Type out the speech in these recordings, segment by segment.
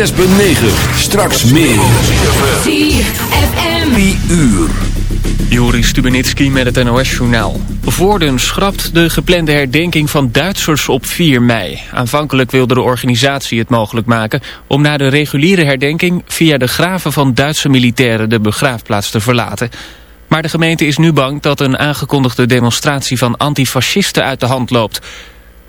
6.9. Straks meer. 4FM. 3 uur. Joris Stubenitski met het NOS-journaal. Voorden schrapt de geplande herdenking van Duitsers op 4 mei. Aanvankelijk wilde de organisatie het mogelijk maken... om na de reguliere herdenking via de graven van Duitse militairen... de begraafplaats te verlaten. Maar de gemeente is nu bang dat een aangekondigde demonstratie... van antifascisten uit de hand loopt...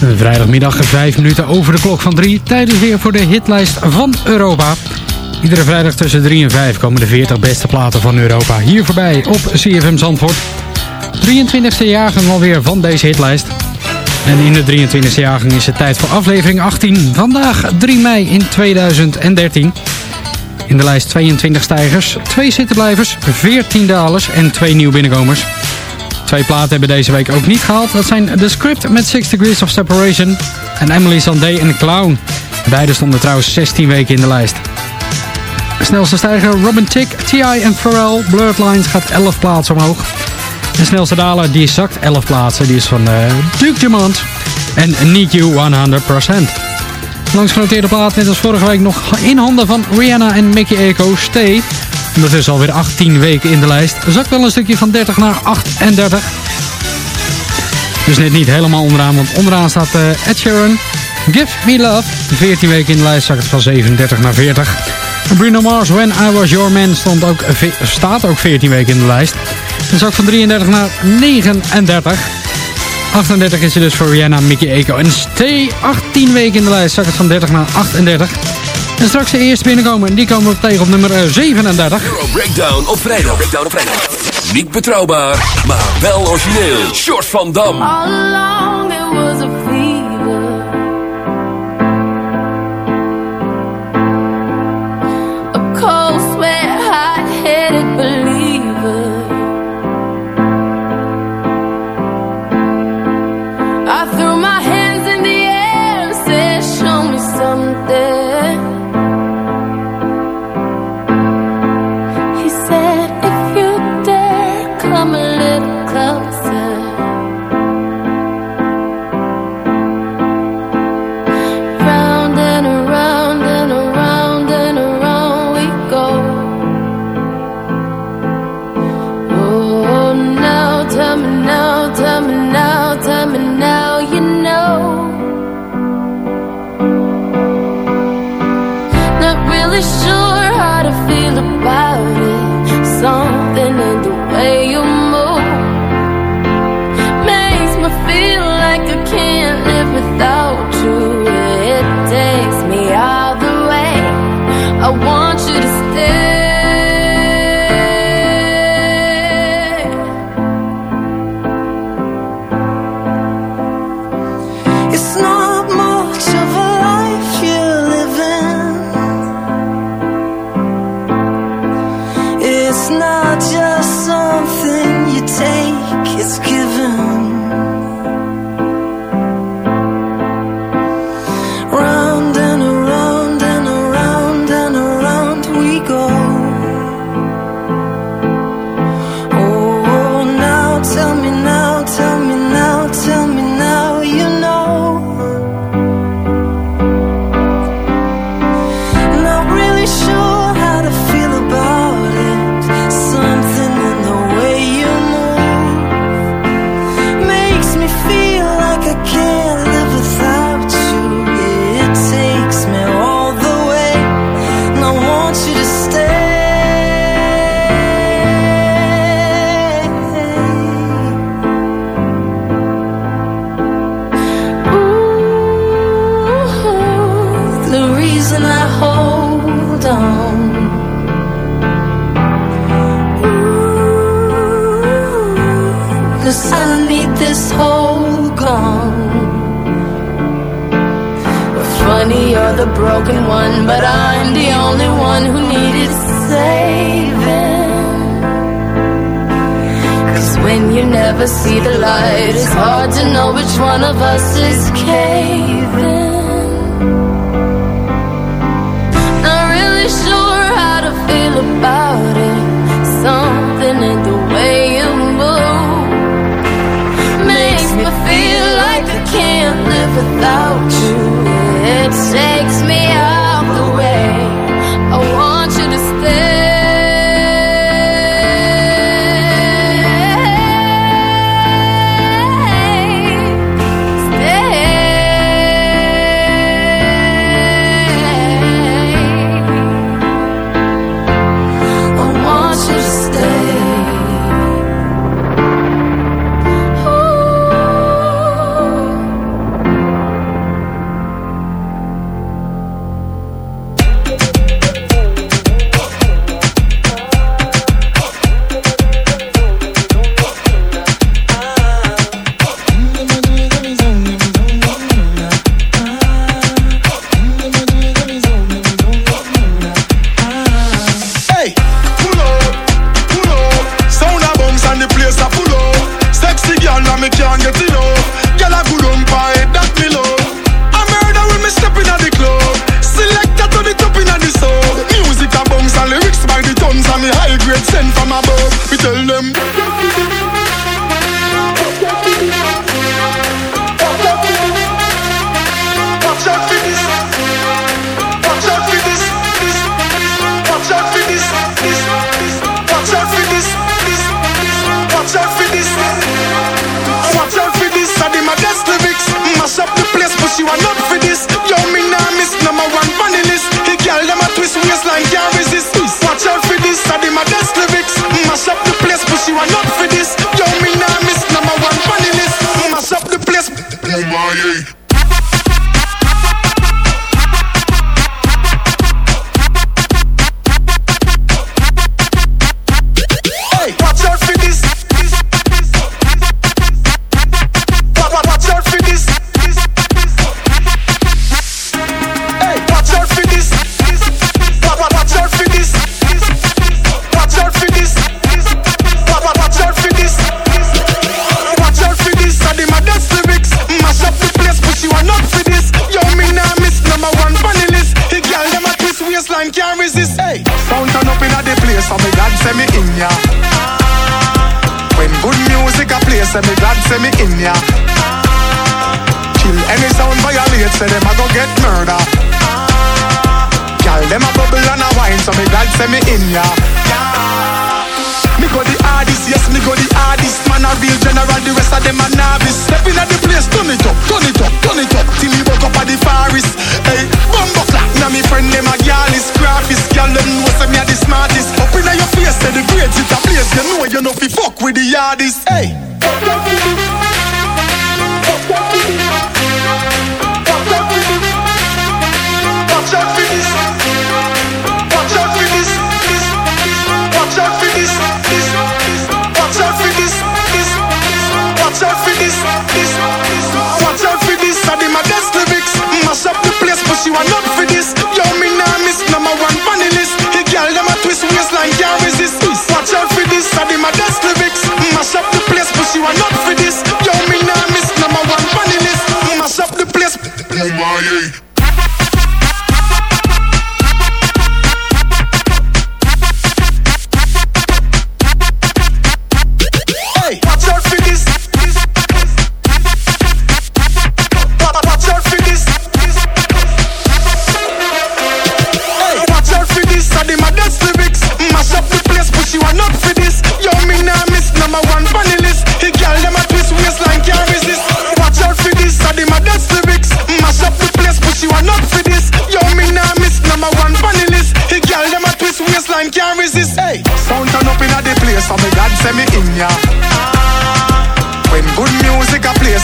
Vrijdagmiddag 5 minuten over de klok van 3. Tijd is weer voor de hitlijst van Europa. Iedere vrijdag tussen 3 en 5 komen de 40 beste platen van Europa hier voorbij op CFM Zandvoort. 23e jaargang alweer van deze hitlijst. En in de 23e jaargang is het tijd voor aflevering 18. Vandaag 3 mei in 2013. In de lijst 22 stijgers, 2 zittenblijvers, 14 dalers en 2 nieuw binnenkomers. Twee platen hebben deze week ook niet gehaald. Dat zijn The Script met 6 Degrees of Separation en Emily Sandé en Clown. Beide stonden trouwens 16 weken in de lijst. De snelste stijger Robin Tick, T.I. en Pharrell. Blurred Lines gaat 11 plaatsen omhoog. De snelste daler die zakt 11 plaatsen. Die is van eh, Duke Dumont en Need You 100%. Langs genoteerde plaat, net als vorige week, nog in handen van Rihanna en Mickey Echo. Stay. Ondertussen alweer 18 weken in de lijst. Zakt wel een stukje van 30 naar 38. Dus net niet helemaal onderaan, want onderaan staat eh, Ed Sheeran. Give Me Love. 14 weken in de lijst zakt het van 37 naar 40. Bruno Mars, When I Was Your Man, stond ook, staat ook 14 weken in de lijst. En zakt van 33 naar 39. 38 is er dus voor Rihanna, Mickey Echo en Stay. 18 weken in de lijst, zakt het van 30 naar 38. En straks de eerste binnenkomen, en die komen we tegen op nummer eh, 37. Euro Breakdown op vrijdag. Breakdown op vrijdag. Niet betrouwbaar, maar wel origineel. Short van Dam. All along it was a saving. Cause when you never see the light, it's hard to know which one of us is caving.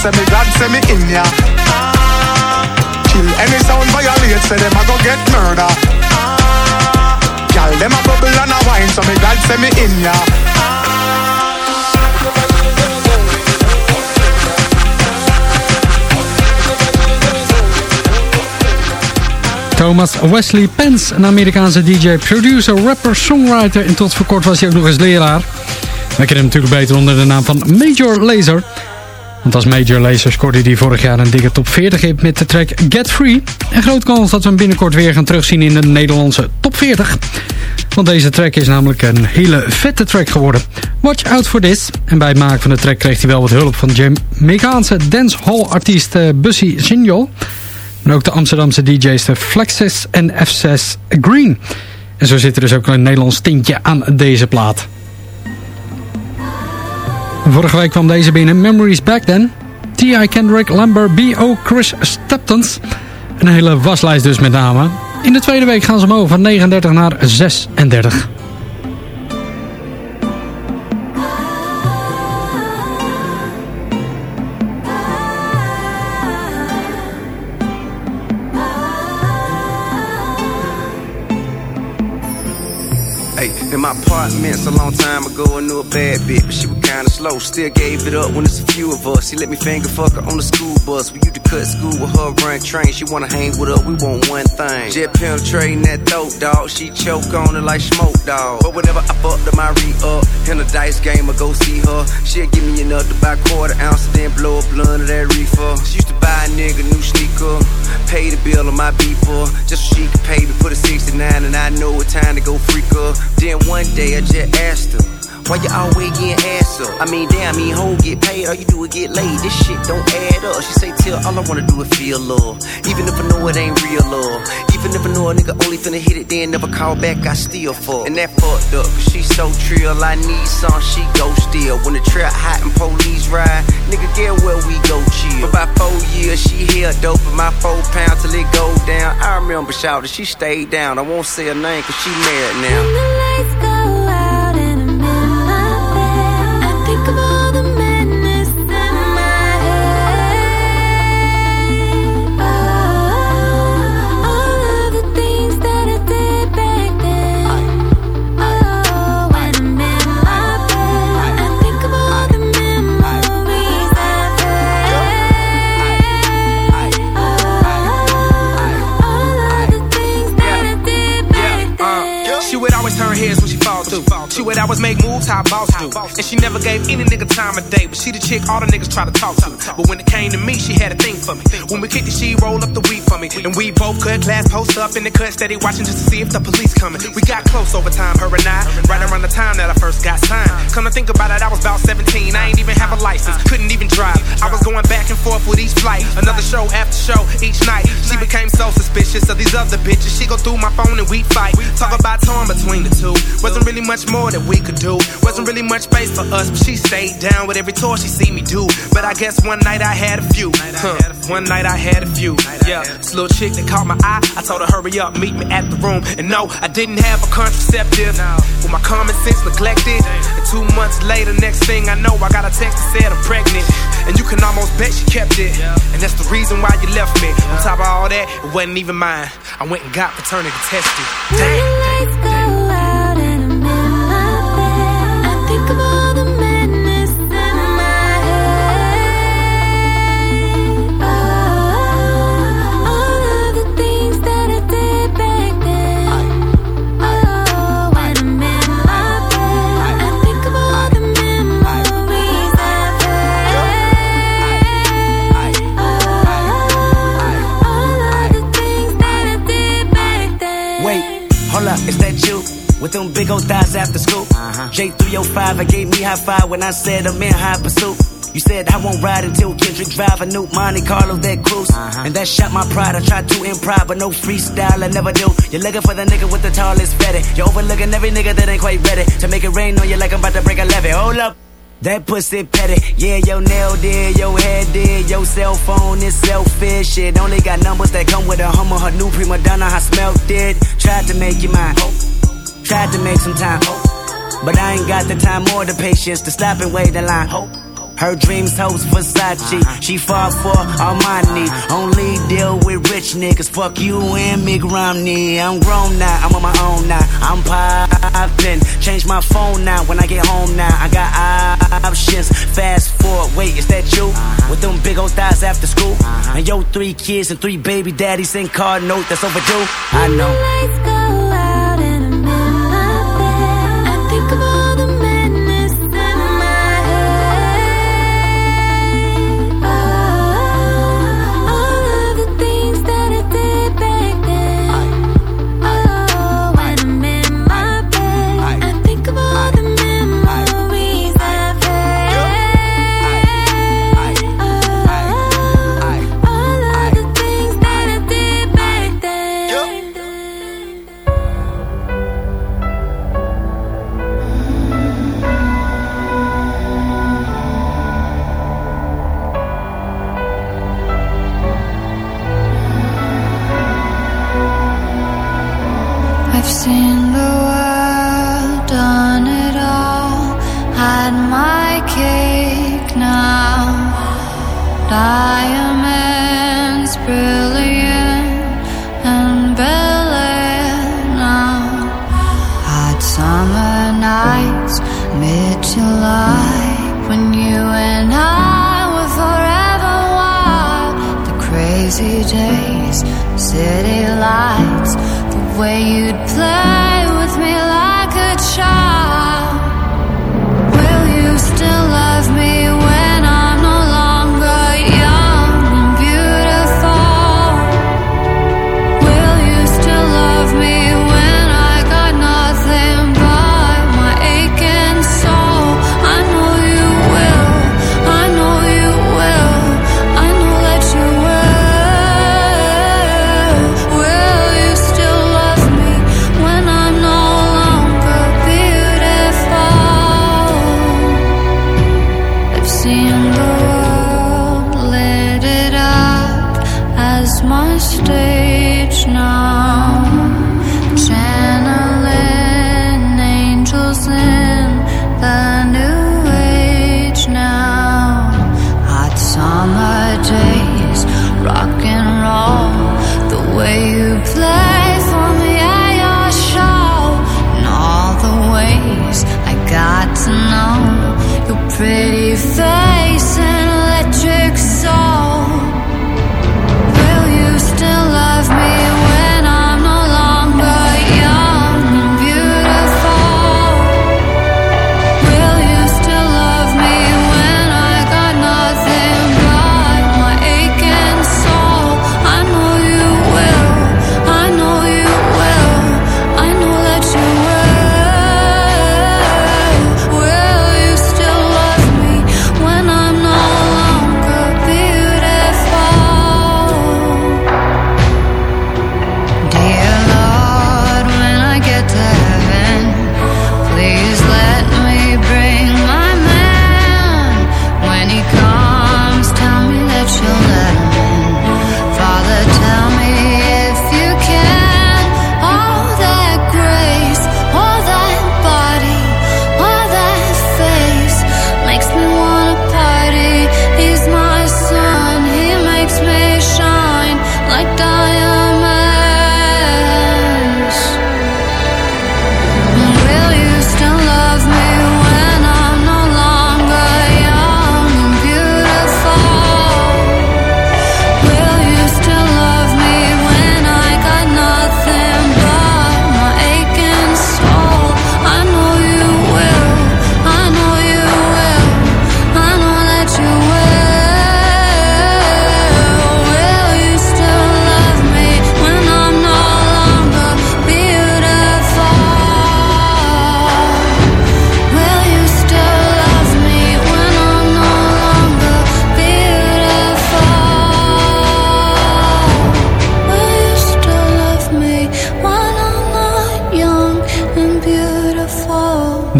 Say me glad say me in ya. Kill any sound violate, say them a go get murder. Girl, them a bubble and a wine, so me glad say me in ya. Thomas Wesley Pence, een Amerikaanse DJ, producer, rapper, songwriter en tot voor kort was hij ook nog eens leraar. Wij kennen hem natuurlijk beter onder de naam van Major Lazer. Want als Major Lazer scoorde hij vorig jaar een dikke top 40 hit met de track Get Free. En groot kans dat we hem binnenkort weer gaan terugzien in de Nederlandse top 40. Want deze track is namelijk een hele vette track geworden. Watch out for this. En bij het maken van de track kreeg hij wel wat hulp van Jamaicaanse dancehall artiest eh, Bussy Signal. En ook de Amsterdamse DJ's de Flexis en F6 Green. En zo zit er dus ook een Nederlands tintje aan deze plaat. Vorige week kwam deze binnen. Memories Back Then. T.I. Kendrick, Lambert, B.O. Chris Staptons. Een hele waslijst dus met name. In de tweede week gaan ze omhoog van 39 naar 36. Apartments a long time ago, I knew a bad bitch, but she was kinda slow. Still gave it up when it's a few of us. She let me finger fuck her on the school bus. We used to cut school with her, run train. She wanna hang with us, we want one thing. Jet penetrating that throat, dog. She choke on it like smoke, dog. But whenever I fucked her, my re up. In a dice game, I go see her. She'll give me enough to buy quarter ounce, then blow a blunt of that reefer. She used to buy a nigga new sneaker. Pay the bill on my beeper. Just so she could pay me for the 69, and I know it's time to go freak her. Then one day I just asked her, why you always getting ass up? I mean, damn, I mean, hoe get paid, all you do is get laid. This shit don't add up. She say, till all I wanna do is feel love. Even if I know it ain't real love. Even if I know a nigga only finna hit it, then never call back, I still fuck. And that fucked up, cause she so trill. I need some, she go still. When the trap hot and police ride, nigga, get where we go chill. For about four years, she held dope in my four pounds till it go down. I remember shouting, she stayed down. I won't say her name, cause she married now. To. She falls too. She would always make moves how boss do. And she never gave any nigga time of day, but she the chick all the niggas try to talk to. But when it came to me, she had a thing for me. When we kicked it, she roll up the weed for me. And we both cut glass, post up in the cut, steady watching just to see if the police coming. We got close over time, her and I, right around the time that I first got signed. Come to think about it, I was about 17. I ain't even have a license, couldn't even drive. I was going back and forth with each flight, another show after show each night. She became so suspicious of these other bitches. She go through my phone and we fight. Talk about torn between the two. Wasn't really much more that we could do. Wasn't really much space for us, but she stayed down with every tour she see me do. But I guess one night I had a few. Huh. One night I had a few. Yeah, this little chick that caught my eye. I told her hurry up, meet me at the room. And no, I didn't have a contraceptive. With my common sense neglected. And two months later, next thing I know, I got a text that said I'm pregnant. And you can almost bet she kept it. And that's the reason why you left me. On top of all that, it wasn't even mine. I went and got paternity tested. Damn. With them big old thighs after school. Uh-huh. J305, I gave me high five when I said I'm in high pursuit. You said I won't ride until Kendrick drive a new Monte Carlo that cruise. Uh-huh. And that shot my pride. I tried to improv, but no freestyle, I never do. You're looking for the nigga with the tallest fatty. You're overlooking every nigga that ain't quite ready to make it rain on you like I'm about to break a levee. Hold up. That pussy petty, yeah, your nail did, your head did, your cell phone is selfish. It only got numbers that come with a Hummer, her new prima donna, I smelt it. Tried to make you mine, tried to make some time, but I ain't got the time or the patience to stop and wait in line. Her dreams, hopes, Versace. Uh-huh. She fought for Armani. Only deal with rich niggas. Fuck you and Mick Romney. I'm grown now. I'm on my own now. I'm poppin'. Change my phone now. When I get home now, I got options. Fast forward. Wait, is that you? Uh-huh. With them big old thighs after school? Uh-huh. And yo, three kids and three baby daddies and card note that's overdue. I know.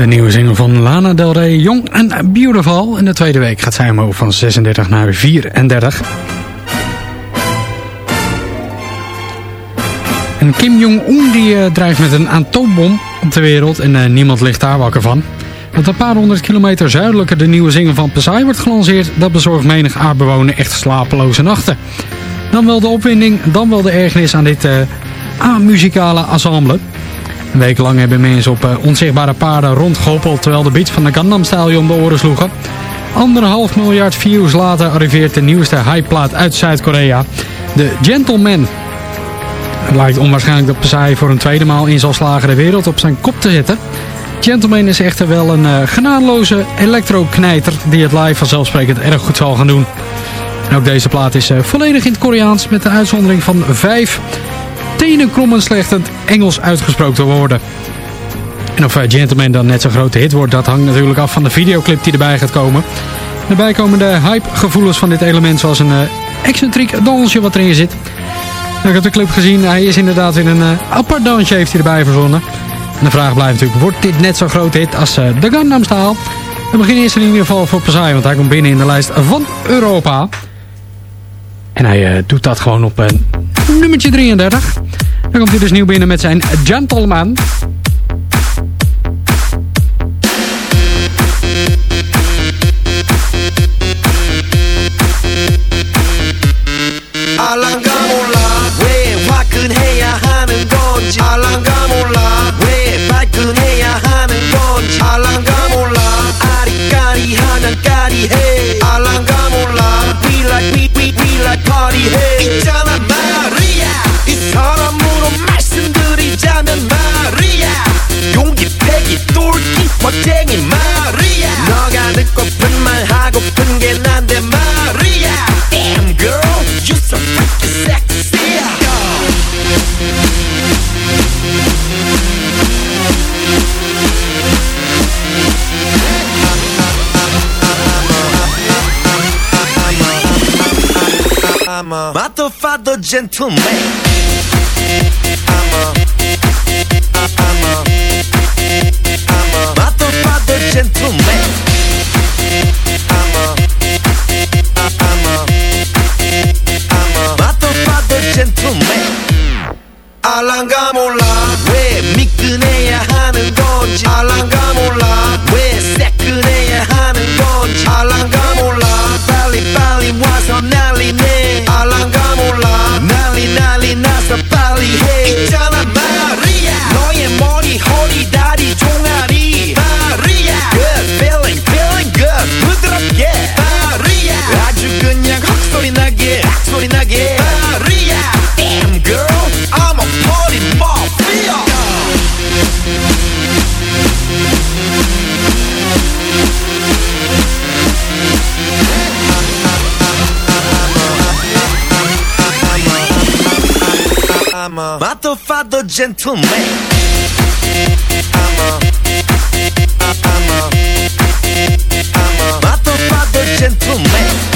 De nieuwe single van Lana Del Rey, Young and Beautiful. In de tweede week gaat zij omhoog van 36 naar 34. En Kim Jong-un die uh, drijft met een atoombom op de wereld en uh, niemand ligt daar wakker van. Dat een paar honderd kilometer zuidelijker de nieuwe single van Psy wordt gelanceerd... dat bezorgt menig aardbewoner echt slapeloze nachten. Dan wel de opwinding, dan wel de ergernis aan dit uh, amuzikale ensemble. Een week lang hebben mensen op uh, onzichtbare paarden rondgehoppeld... terwijl de beats van de Gangnam Style om de oren sloegen. Anderhalf miljard views later arriveert de nieuwste hypeplaat uit Zuid-Korea. De Gentleman. Het lijkt onwaarschijnlijk dat Psy voor een tweede maal in zal slagen de wereld op zijn kop te zetten... Gentleman is echter wel een uh, genadeloze electro-knijter die het live vanzelfsprekend erg goed zal gaan doen. En ook deze plaat is uh, volledig in het Koreaans met een uitzondering van vijf tenenkrommend slechtend Engels uitgesproken woorden. En of uh, Gentleman dan net zo'n grote hit wordt, dat hangt natuurlijk af van de videoclip die erbij gaat komen. De hype-gevoelens van dit element zoals een excentriek dansje wat erin zit. Nou, ik heb de clip gezien, hij is inderdaad in een apart dansje heeft hij erbij verzonnen. En de vraag blijft natuurlijk, wordt dit net zo'n groot hit als uh, de Gangnam Style? We beginnen eerst in ieder geval voor Psy, want hij komt binnen in de lijst van Europa. En hij uh, doet dat gewoon op uh, nummertje 33. Dan komt hij dus nieuw binnen met zijn Gentleman. Like party 해. 있잖아 마리아 이 사람으로 말씀드리자면 마리아 용기 패기 똘끼 멋쟁이 마 I'm a motherfucker gentleman. I'm a, I'm a, I'm a motherfucker gentleman. I'm a motherfucker gentleman. I'm a, I'm a, I'm a motherfucker gentleman.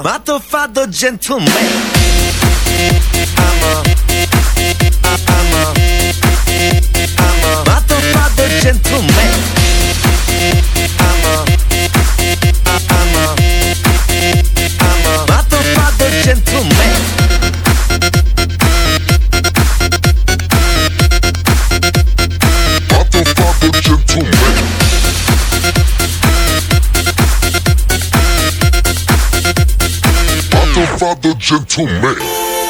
A motherfucker gentleman. I'm a, I'm a, I'm a motherfucker gentleman. gentlemen.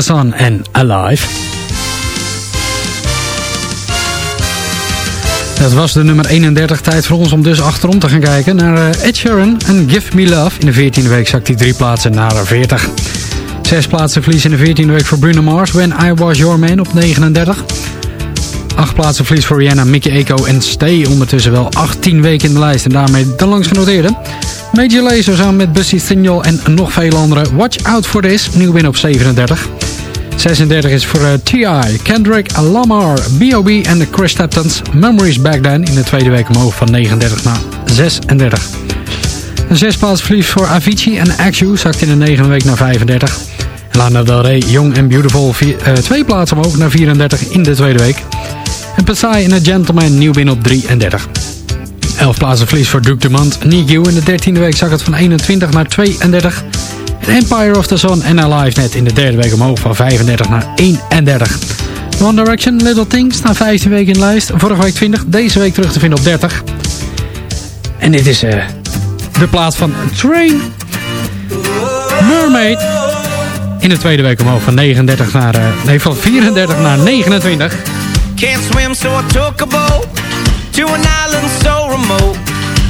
Sun en Alive. Dat was de nummer 31. Tijd voor ons om dus achterom te gaan kijken naar eh, Ed Sheeran en Give Me Love. In de 14e week zakt hij drie plaatsen naar 40. Zes plaatsen verlies in de 14e week voor Bruno Mars. When I Was Your Man op 39. Acht plaatsen verlies voor Rihanna, Mickey Eco en Stay. Ondertussen wel 18 weken in de lijst en daarmee de langst genoteerde. Major Lazer samen met Bussy Signal en nog veel anderen. Watch out for this. Nieuw win op 37. 36 is voor uh, T.I., Kendrick Lamar, B.O.B. en de Chris Staptons Memories Back Then. In de tweede week omhoog van 39 naar 36. Een zes plaats verlies voor Avicii en Axu zakt in de negende week naar 35. Lana Del Rey, Young and Beautiful, vier, uh, twee plaatsen omhoog naar 34 in de tweede week. En Psy en A Gentleman nieuw binnen op 33. 11 plaatsen verlies voor Duke Dumont, Nick in de 13e week zak het van 21 naar 32. Empire of the Sun en Alive net in de derde week omhoog van 35 naar 31. One Direction, Little Things, staan 15 weken in de lijst. Vorige week 20, deze week terug te vinden op 30. En dit is uh, de plaats van Train Mermaid. In de tweede week omhoog van 39 naar, uh, nee, van 34 naar 29. Can't swim, so I took a boat to an island so remote.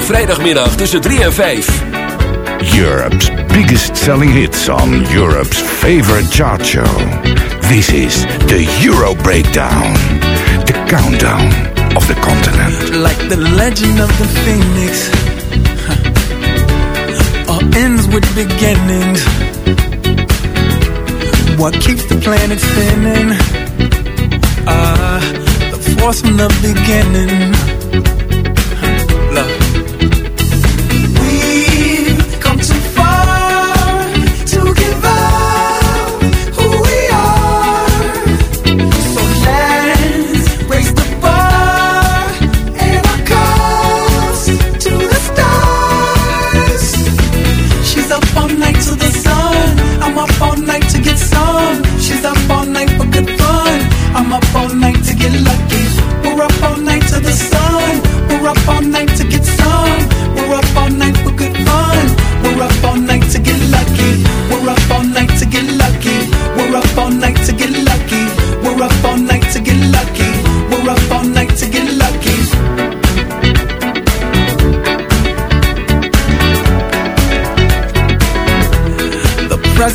vrijdagmiddag tussen 3 en 5. Europe's biggest selling hits on Europe's favorite chart show. This is the Euro Breakdown. The countdown of the continent. Like the legend of the phoenix. All ends with beginnings. What keeps the planet spinning? Ah, uh, the force from the beginning.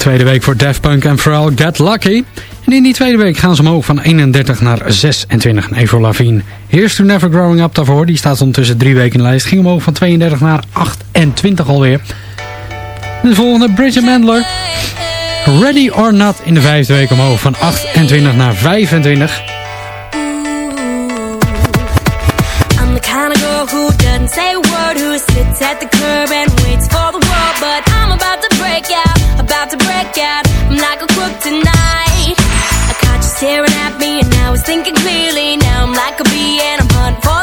tweede week voor Daft Punk en vooral Get Lucky. En in die tweede week gaan ze omhoog van 31 naar 26. En Avril Lavigne, Here's to Never Growing Up daarvoor. Die staat ondertussen drie weken in de lijst. Ging omhoog van 32 naar 28 alweer. De volgende, Bridget Mandler. Ready or Not in de vijfde week omhoog van 28 naar 25. I'm the kind of girl who doesn't say a word, who sits at the curb and waits for the world, but I about to break out. I'm like a crook tonight. I caught you staring at me, and I was thinking clearly. Now I'm like a bee, and I'm hunting for.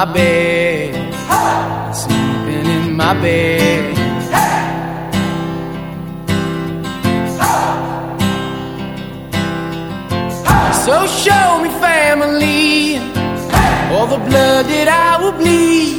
my bed, hey! sleeping in my bed. So show me family, hey! all the blood that I will bleed.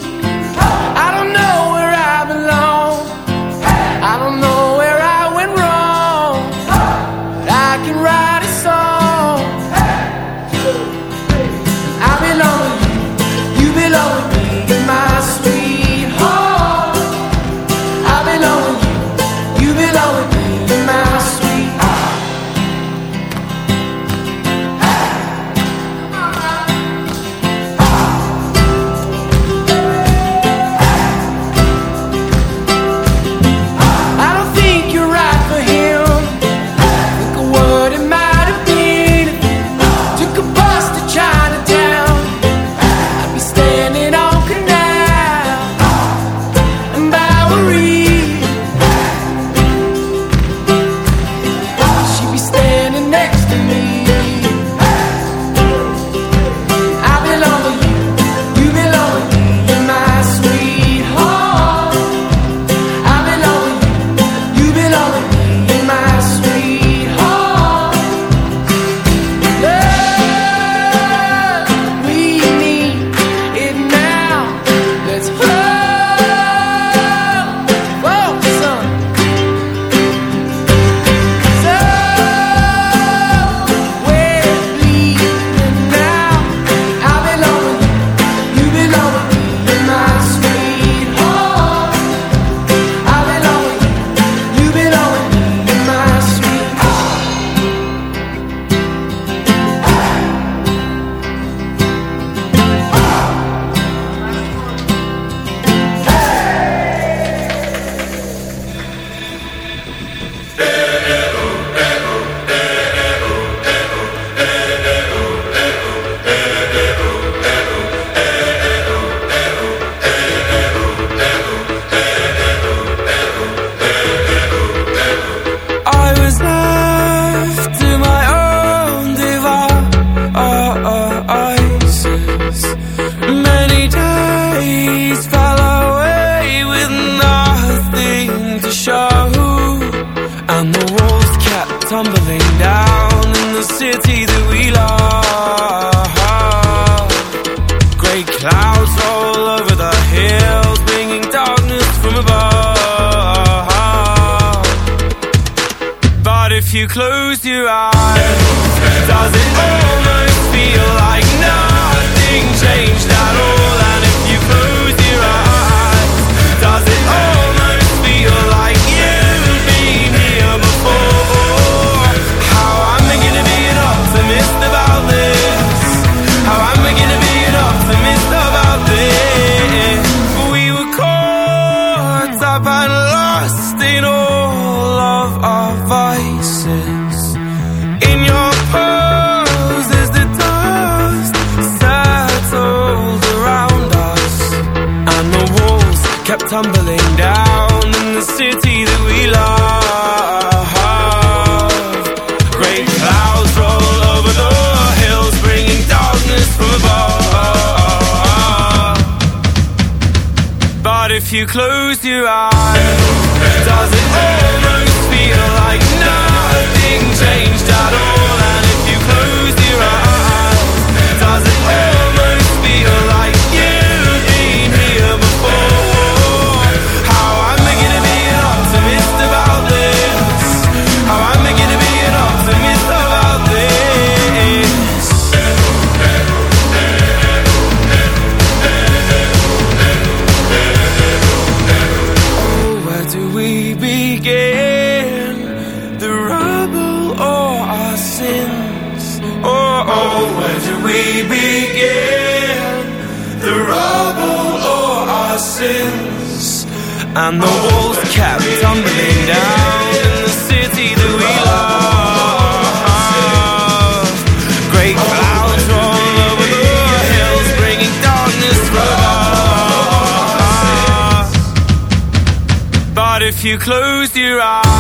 city that we love. Great clouds roll over the hills, bringing darkness from above. But if you close your eyes, does it almost feel like nothing changed at all? if you closed your eyes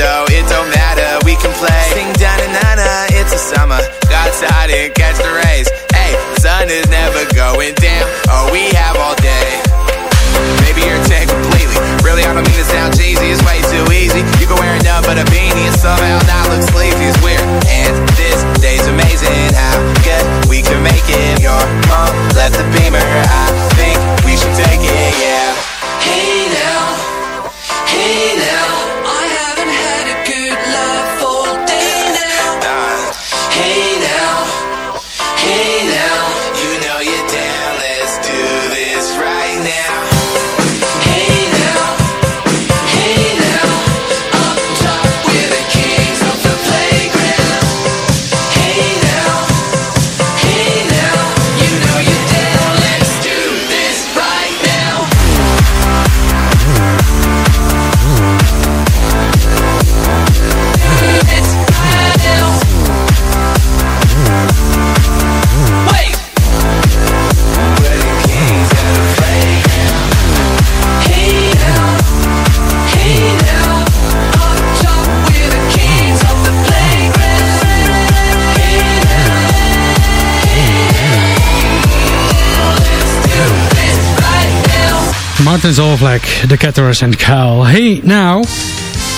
window, it don't matter, we can play. Sing da na na na, it's a summer. Go outside and catch the rays. Hey, sun is never going down. Oh, we have all Martin Zolvlek, The Caterers en Kyle. Hey, nou.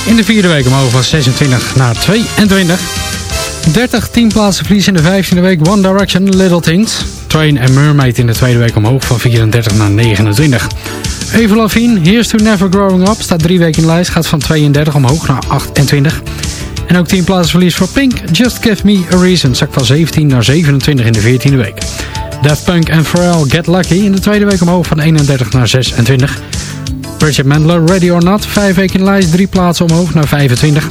In de vierde week omhoog van 26 naar 22. 30, 10 plaatsen verlies in de 15e week. One Direction, Little Things. Train en Mermaid in de tweede week omhoog van 34 naar 29. Eva Lavigne, Here's to Never Growing Up. Staat drie weken in de lijst, gaat van 32 omhoog naar 28. En ook 10 plaatsen verlies voor Pink. Just Give Me A Reason. Zak van 17 naar 27 in de 14e week. Daft Punk en Pharrell Get Lucky. In de tweede week omhoog van 31 naar 26. Bridget Mendler Ready or Not. Vijf weken in de lijst. Drie plaatsen omhoog naar 25.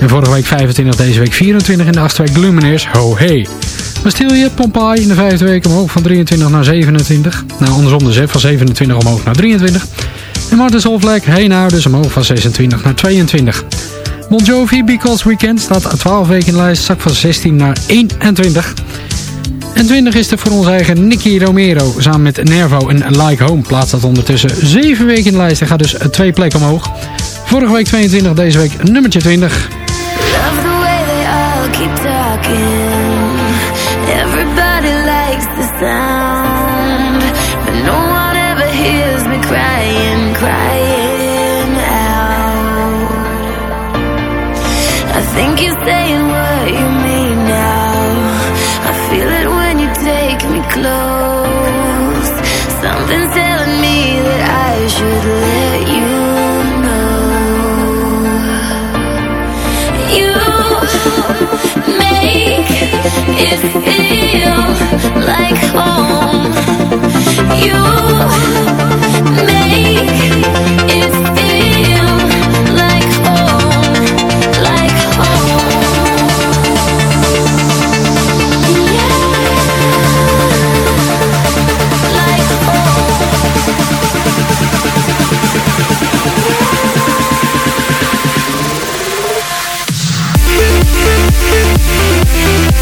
En vorige week 25, deze week 24. In de achtste week Lumineers Ho Hey. Bastille Pompeii in de vijfde week omhoog van 23 naar 27. Nou, andersom dus, hè, van 27 omhoog naar 23. En Martin Solvlek, Hey Nou, dus omhoog van 26 naar 22. Bon Jovi, Because Weekend, staat 12 weken in de lijst, zak van 16 naar 21. En 20 is er voor onze eigen Nicky Romero, samen met Nervo en Like Home. Plaatst dat ondertussen 7 weken in de lijst en gaat dus twee plekken omhoog. Vorige week 22, deze week nummertje 20. Love the way they all keep talking. Everybody likes the sound, but no one ever hears me crying, crying out. I think you're saying make it feel like home. You